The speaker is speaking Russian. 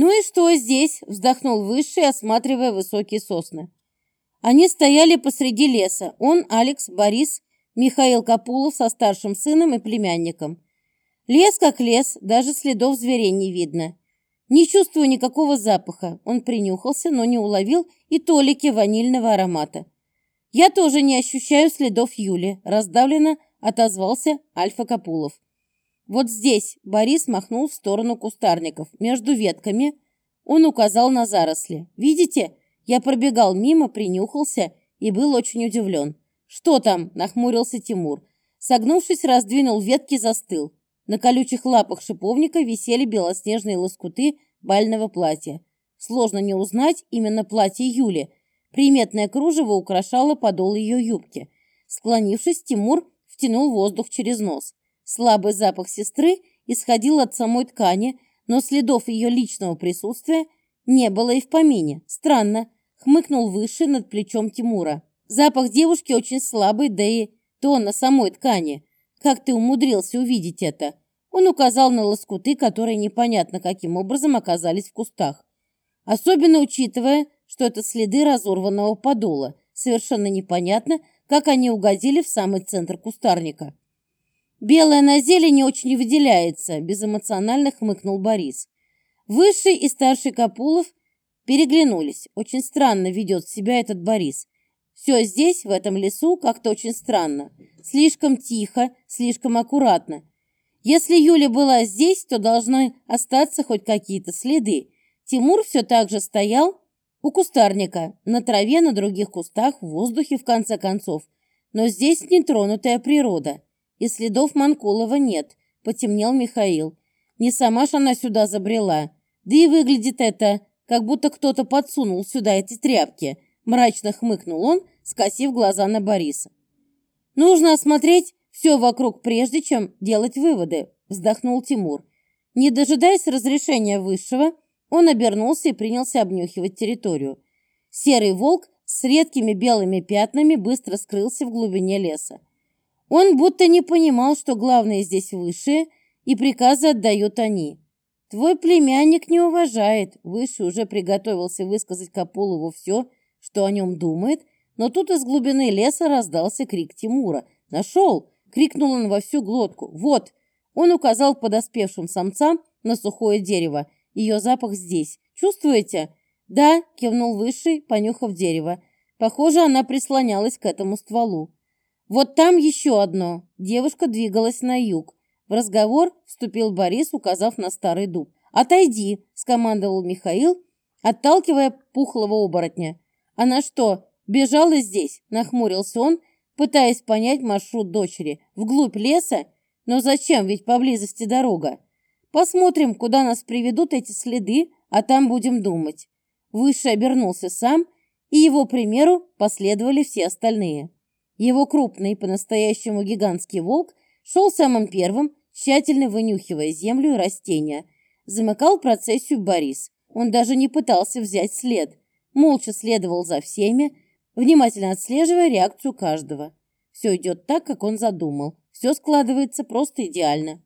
«Ну и что здесь?» – вздохнул Высший, осматривая высокие сосны. Они стояли посреди леса. Он, Алекс, Борис, Михаил Капулов со старшим сыном и племянником. Лес как лес, даже следов зверей не видно. Не чувствую никакого запаха. Он принюхался, но не уловил и толики ванильного аромата. Я тоже не ощущаю следов Юли, раздавленно отозвался Альфа Капулов. Вот здесь Борис махнул в сторону кустарников. Между ветками он указал на заросли. Видите? Я пробегал мимо, принюхался и был очень удивлен. «Что там?» – нахмурился Тимур. Согнувшись, раздвинул ветки, застыл. На колючих лапах шиповника висели белоснежные лоскуты бального платья. Сложно не узнать именно платье Юли. Приметное кружево украшало подол ее юбки. Склонившись, Тимур втянул воздух через нос. Слабый запах сестры исходил от самой ткани, но следов ее личного присутствия не было и в помине. Странно хмыкнул выше над плечом Тимура. Запах девушки очень слабый, да и то на самой ткани. Как ты умудрился увидеть это? Он указал на лоскуты, которые непонятно каким образом оказались в кустах. Особенно учитывая, что это следы разорванного подола. Совершенно непонятно, как они угодили в самый центр кустарника. «Белое на зелени очень выделяется», – безэмоционально хмыкнул Борис. Высший и старший Капулов Переглянулись. Очень странно ведет себя этот Борис. Все здесь, в этом лесу, как-то очень странно. Слишком тихо, слишком аккуратно. Если Юля была здесь, то должны остаться хоть какие-то следы. Тимур все так же стоял у кустарника, на траве, на других кустах, в воздухе, в конце концов. Но здесь нетронутая природа. И следов Манкулова нет, потемнел Михаил. Не сама ж она сюда забрела. Да и выглядит это как будто кто-то подсунул сюда эти тряпки», – мрачно хмыкнул он, скосив глаза на Бориса. «Нужно осмотреть все вокруг, прежде чем делать выводы», – вздохнул Тимур. Не дожидаясь разрешения высшего, он обернулся и принялся обнюхивать территорию. Серый волк с редкими белыми пятнами быстро скрылся в глубине леса. Он будто не понимал, что главное здесь высшие, и приказы отдают они. Твой племянник не уважает. Выше уже приготовился высказать Капулову все, что о нем думает, но тут из глубины леса раздался крик Тимура. «Нашел!» — крикнул он во всю глотку. «Вот!» Он указал подоспевшим самцам на сухое дерево. «Ее запах здесь. Чувствуете?» «Да», — кивнул Высший, понюхав дерево. Похоже, она прислонялась к этому стволу. «Вот там еще одно». Девушка двигалась на юг. В разговор вступил Борис, указав на старый дуб. «Отойди!» – скомандовал Михаил, отталкивая пухлого оборотня. «Она что, бежала здесь?» – нахмурился он, пытаясь понять маршрут дочери. «Вглубь леса? Но зачем? Ведь поблизости дорога. Посмотрим, куда нас приведут эти следы, а там будем думать». Выше обернулся сам, и его примеру последовали все остальные. Его крупный, по-настоящему гигантский волк шел самым первым, тщательно вынюхивая землю и растения. Замыкал процессию Борис. Он даже не пытался взять след. Молча следовал за всеми, внимательно отслеживая реакцию каждого. Все идет так, как он задумал. Все складывается просто идеально.